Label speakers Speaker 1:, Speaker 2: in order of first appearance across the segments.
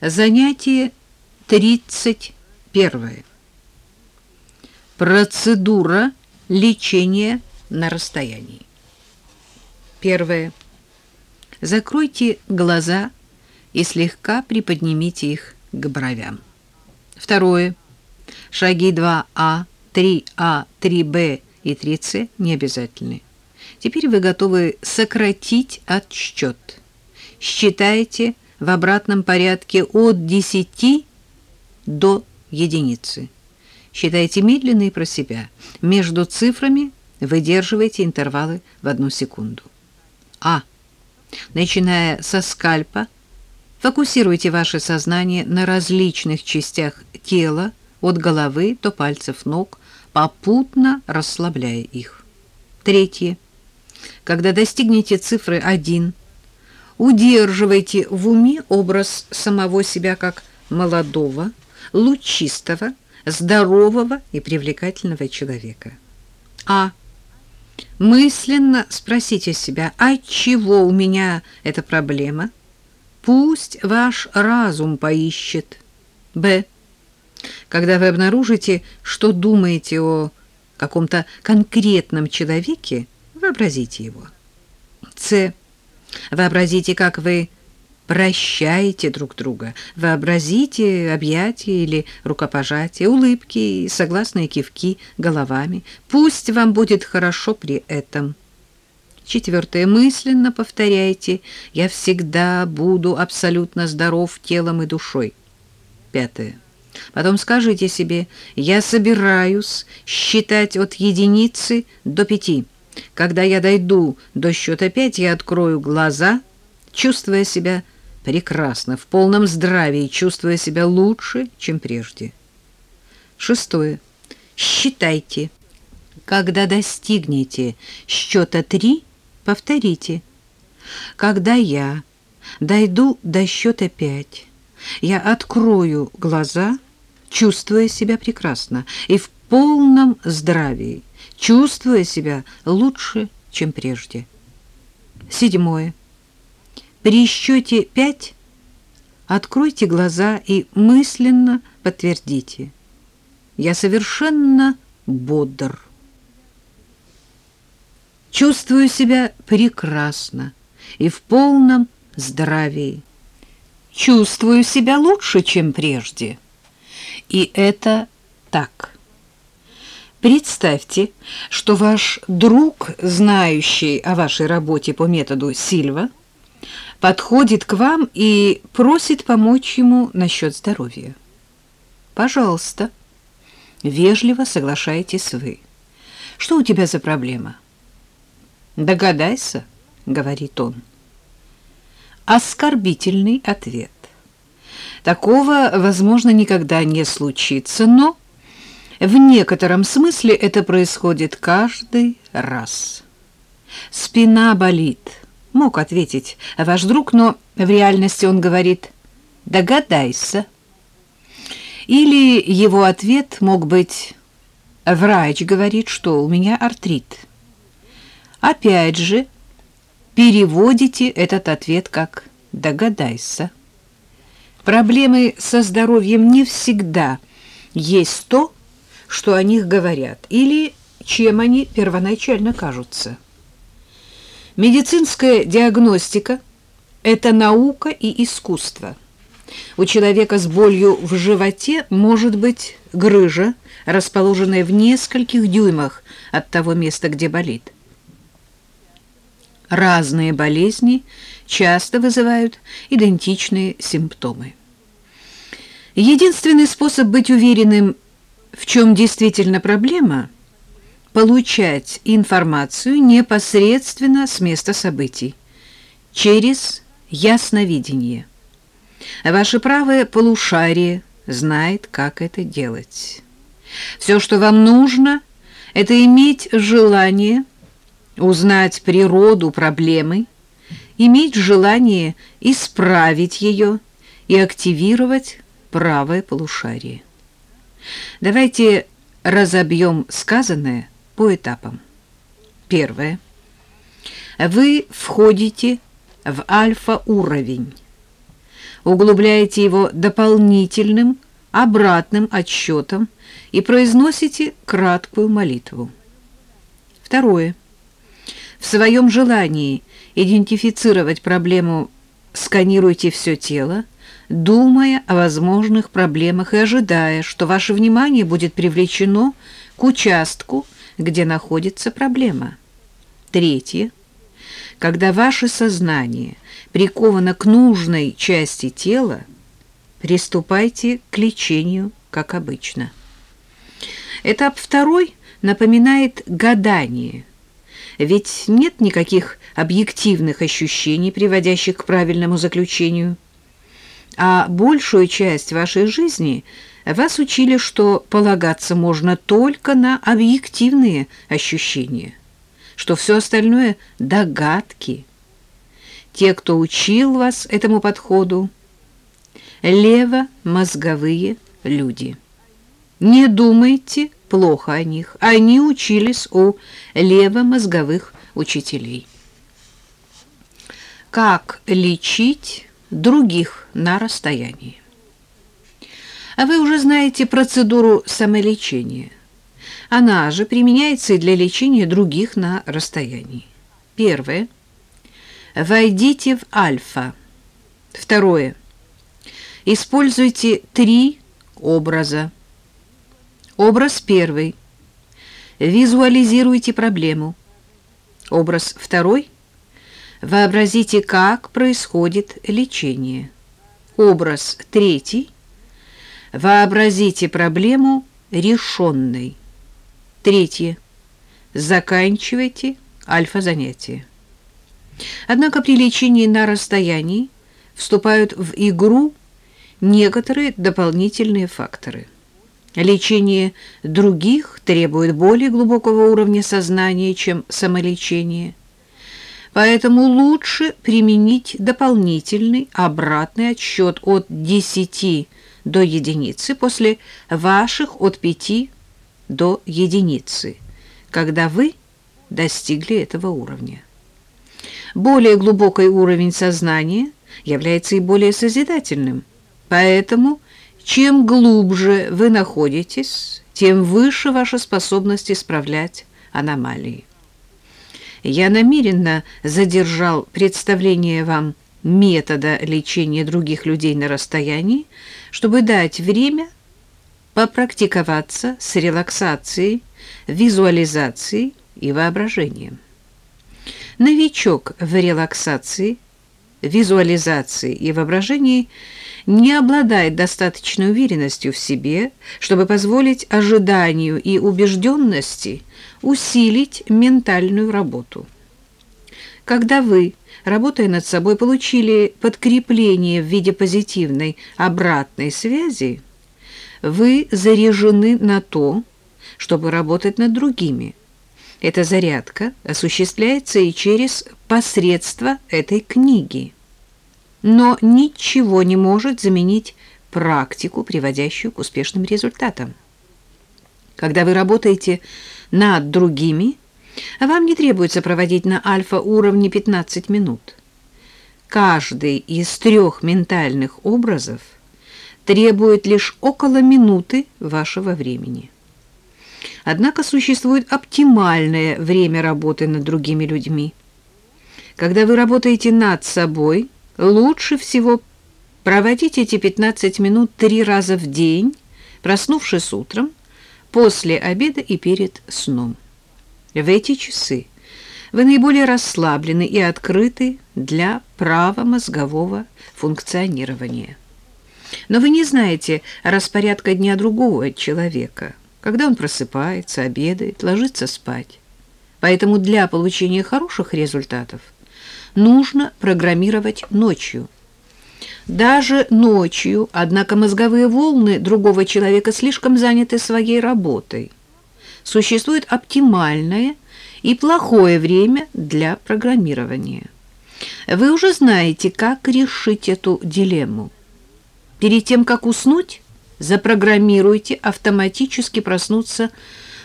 Speaker 1: Занятие 31. Процедура лечения на расстоянии. Первое. Закройте глаза и слегка приподнимите их к бровям. Второе. Шаги 2А, 3А, 3Б и 3С не обязательны. Теперь вы готовы сократить отсчет. Считайте в обратном порядке от 10 до единицы. Считайте медленно и про себя. Между цифрами выдерживайте интервалы в одну секунду. А. Начиная со скальпа, фокусируйте ваше сознание на различных частях тела, от головы до пальцев ног, попутно расслабляя их. Третье. Когда достигнете цифры 1, удерживайте в уме образ самого себя как молодого, лучистого, здорового и привлекательного человека. А. Мысленно спросите себя, от чего у меня эта проблема? Пусть ваш разум поищет. Б. Когда вы обнаружите, что думаете о каком-то конкретном человеке, вообразите его. С. Вообразите, как вы прощаете друг друга. Вообразите объятия или рукопожатия, улыбки, согласные кивки головами. Пусть вам будет хорошо при этом. Четвертое. Мысленно повторяйте «Я всегда буду абсолютно здоров телом и душой». Пятое. Потом скажите себе «Я собираюсь считать от единицы до пяти». Когда я дойду до счета пять, я открою глаза, чувствуя себя прекрасно, в полном здравии, чувствуя себя лучше, чем прежде. Шестое. Считайте. Когда достигнете счета три, повторите. Когда я дойду до счета пять, я открою глаза, чувствуя себя прекрасно и в полном здравии, чувствуя себя лучше, чем прежде. Седьмое. При счете пять откройте глаза и мысленно подтвердите. Я совершенно бодр. Чувствую себя прекрасно и в полном здравии. Чувствую себя лучше, чем прежде. И это так. Представьте, что ваш друг, знающий о вашей работе по методу Сильва, подходит к вам и просит помочь ему насчет здоровья. Пожалуйста, вежливо соглашаетесь вы. Что у тебя за проблема? Догадайся, говорит он. Оскорбительный ответ. Такого, возможно, никогда не случится, но в некотором смысле это происходит каждый раз. Спина болит, мог ответить ваш друг, но в реальности он говорит «догадайся». Или его ответ мог быть «врач говорит, что у меня артрит». Опять же, переводите этот ответ как «догадайся». Проблемы со здоровьем не всегда есть то, что о них говорят, или чем они первоначально кажутся. Медицинская диагностика – это наука и искусство. У человека с болью в животе может быть грыжа, расположенная в нескольких дюймах от того места, где болит. Разные болезни часто вызывают идентичные симптомы. Единственный способ быть уверенным в чем действительно проблема? Получать информацию непосредственно с места событий, через ясновидение. Ваше правое полушарие знает, как это делать. Все, что вам нужно, это иметь желание узнать природу проблемы, иметь желание исправить ее и активировать правое полушарие. Давайте разобьем сказанное по этапам. Первое. Вы входите в альфа-уровень. углубляете его дополнительным обратным отсчетом и произносите краткую молитву. Второе. В своем желании идентифицировать проблему сканируйте все тело, думая о возможных проблемах и ожидая, что ваше внимание будет привлечено к участку, где находится проблема. Третье. Когда ваше сознание приковано к нужной части тела, приступайте к лечению, как обычно. Этап второй напоминает гадание, ведь нет никаких объективных ощущений, приводящих к правильному заключению. А большую часть вашей жизни вас учили, что полагаться можно только на объективные ощущения, что все остальное – догадки. Те, кто учил вас этому подходу, левомозговые люди. Не думайте плохо о них. Они учились у левомозговых учителей. Как лечить других на расстоянии? А вы уже знаете процедуру самолечения. Она же применяется и для лечения других на расстоянии. Первое. Войдите в альфа. Второе. Используйте три образа. Образ первый. Визуализируйте проблему. Образ второй. Вообразите, как происходит лечение. Образ третий. Вообразите проблему решенной. Третье. Заканчивайте альфа-занятие. Однако при лечении на расстоянии вступают в игру некоторые дополнительные факторы – Лечение других требует более глубокого уровня сознания, чем самолечение. Поэтому лучше применить дополнительный обратный отсчет от 10 до единицы после ваших от 5 до единицы, когда вы достигли этого уровня. Более глубокий уровень сознания является и более созидательным, поэтому – чем глубже вы находитесь, тем выше ваша способность исправлять аномалии. Я намеренно задержал представление вам метода лечения других людей на расстоянии, чтобы дать время попрактиковаться с релаксацией, визуализацией и воображением. Новичок в релаксации, визуализации и воображении – не обладает достаточной уверенностью в себе, чтобы позволить ожиданию и убежденности усилить ментальную работу. Когда вы, работая над собой, получили подкрепление в виде позитивной обратной связи, вы заряжены на то, чтобы работать над другими. Эта зарядка осуществляется и через посредство этой книги но ничего не может заменить практику, приводящую к успешным результатам. Когда вы работаете над другими, вам не требуется проводить на альфа-уровне 15 минут. Каждый из трех ментальных образов требует лишь около минуты вашего времени. Однако существует оптимальное время работы над другими людьми. Когда вы работаете над собой – Лучше всего проводить эти 15 минут три раза в день, проснувшись утром, после обеда и перед сном. В эти часы вы наиболее расслаблены и открыты для правомозгового функционирования. Но вы не знаете распорядка дня другого человека, когда он просыпается, обедает, ложится спать. Поэтому для получения хороших результатов – нужно программировать ночью. Даже ночью, однако мозговые волны другого человека слишком заняты своей работой. Существует оптимальное и плохое время для программирования. Вы уже знаете, как решить эту дилемму. Перед тем, как уснуть, запрограммируйте автоматически проснуться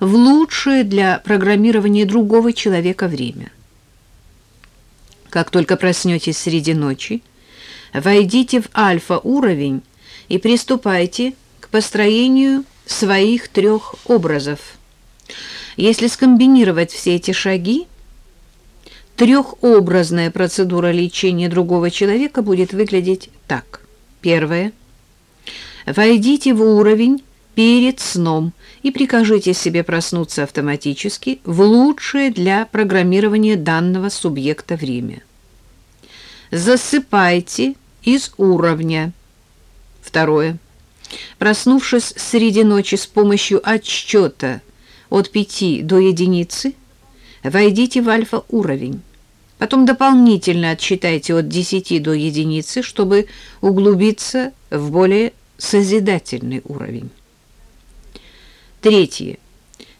Speaker 1: в лучшее для программирования другого человека время. Как только проснетесь среди ночи, войдите в альфа-уровень и приступайте к построению своих трех образов. Если скомбинировать все эти шаги, трехобразная процедура лечения другого человека будет выглядеть так. Первое. Войдите в уровень перед сном и прикажите себе проснуться автоматически в лучшее для программирования данного субъекта время. Засыпайте из уровня. Второе. Проснувшись среди ночи с помощью отсчета от 5 до единицы, войдите в альфа-уровень. Потом дополнительно отсчитайте от 10 до единицы, чтобы углубиться в более созидательный уровень. Третье.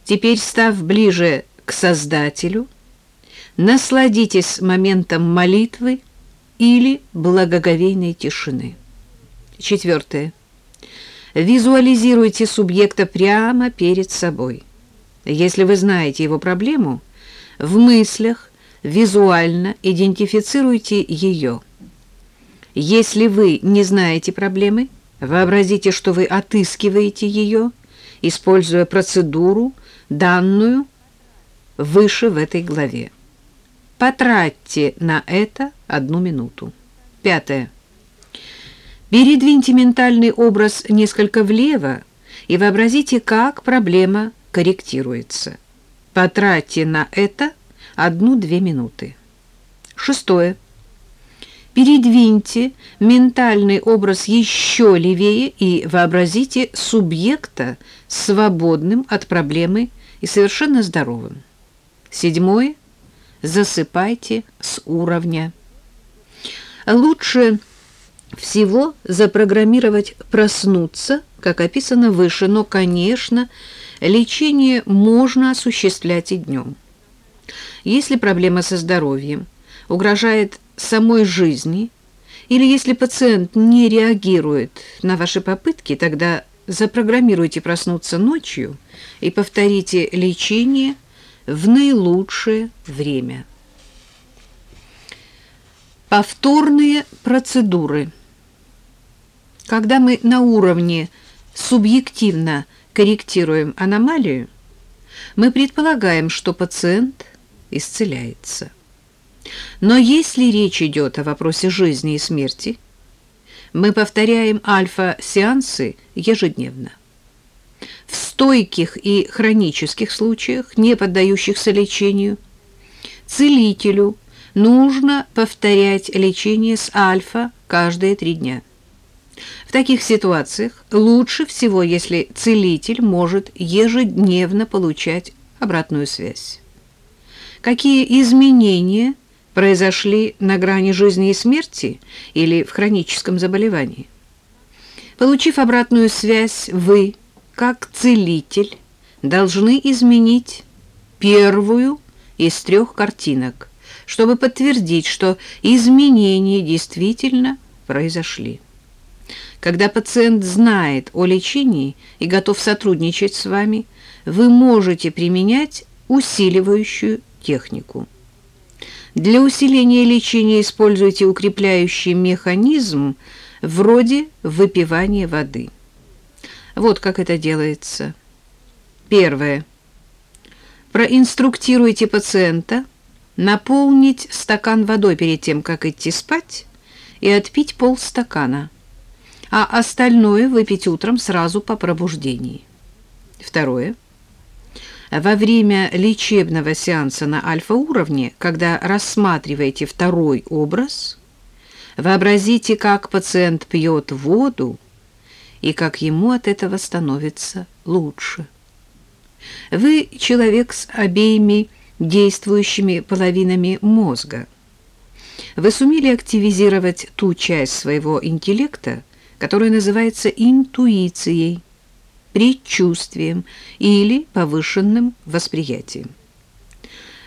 Speaker 1: Теперь, став ближе к Создателю, насладитесь моментом молитвы или благоговейной тишины. Четвертое. Визуализируйте субъекта прямо перед собой. Если вы знаете его проблему, в мыслях визуально идентифицируйте ее. Если вы не знаете проблемы, вообразите, что вы отыскиваете ее – используя процедуру, данную выше в этой главе. Потратьте на это одну минуту. Пятое. Передвиньте ментальный образ несколько влево и вообразите, как проблема корректируется. Потратьте на это одну-две минуты. Шестое. Передвиньте ментальный образ еще левее и вообразите субъекта свободным от проблемы и совершенно здоровым. Седьмое. Засыпайте с уровня. Лучше всего запрограммировать проснуться, как описано выше, но, конечно, лечение можно осуществлять и днем. Если проблема со здоровьем угрожает самой жизни, или если пациент не реагирует на ваши попытки, тогда запрограммируйте проснуться ночью и повторите лечение в наилучшее время. Повторные процедуры. Когда мы на уровне субъективно корректируем аномалию, мы предполагаем, что пациент исцеляется. Но если речь идет о вопросе жизни и смерти, мы повторяем альфа-сеансы ежедневно. В стойких и хронических случаях, не поддающихся лечению, целителю нужно повторять лечение с альфа каждые три дня. В таких ситуациях лучше всего, если целитель может ежедневно получать обратную связь. Какие изменения – произошли на грани жизни и смерти или в хроническом заболевании. Получив обратную связь, вы, как целитель, должны изменить первую из трех картинок, чтобы подтвердить, что изменения действительно произошли. Когда пациент знает о лечении и готов сотрудничать с вами, вы можете применять усиливающую технику. Для усиления лечения используйте укрепляющий механизм вроде выпивания воды. Вот как это делается. Первое. Проинструктируйте пациента наполнить стакан водой перед тем, как идти спать, и отпить полстакана, а остальное выпить утром сразу по пробуждении. Второе. Во время лечебного сеанса на альфа-уровне, когда рассматриваете второй образ, вообразите, как пациент пьет воду и как ему от этого становится лучше. Вы человек с обеими действующими половинами мозга. Вы сумели активизировать ту часть своего интеллекта, которая называется интуицией, предчувствием или повышенным восприятием.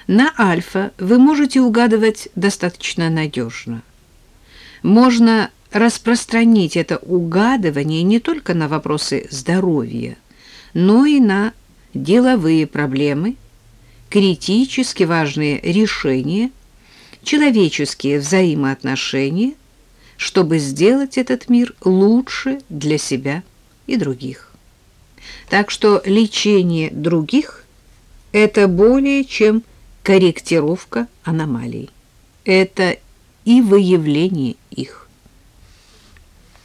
Speaker 1: На альфа вы можете угадывать достаточно надежно. Можно распространить это угадывание не только на вопросы здоровья, но и на деловые проблемы, критически важные решения, человеческие взаимоотношения, чтобы сделать этот мир лучше для себя и других. Так что лечение других – это более чем корректировка аномалий. Это и выявление их.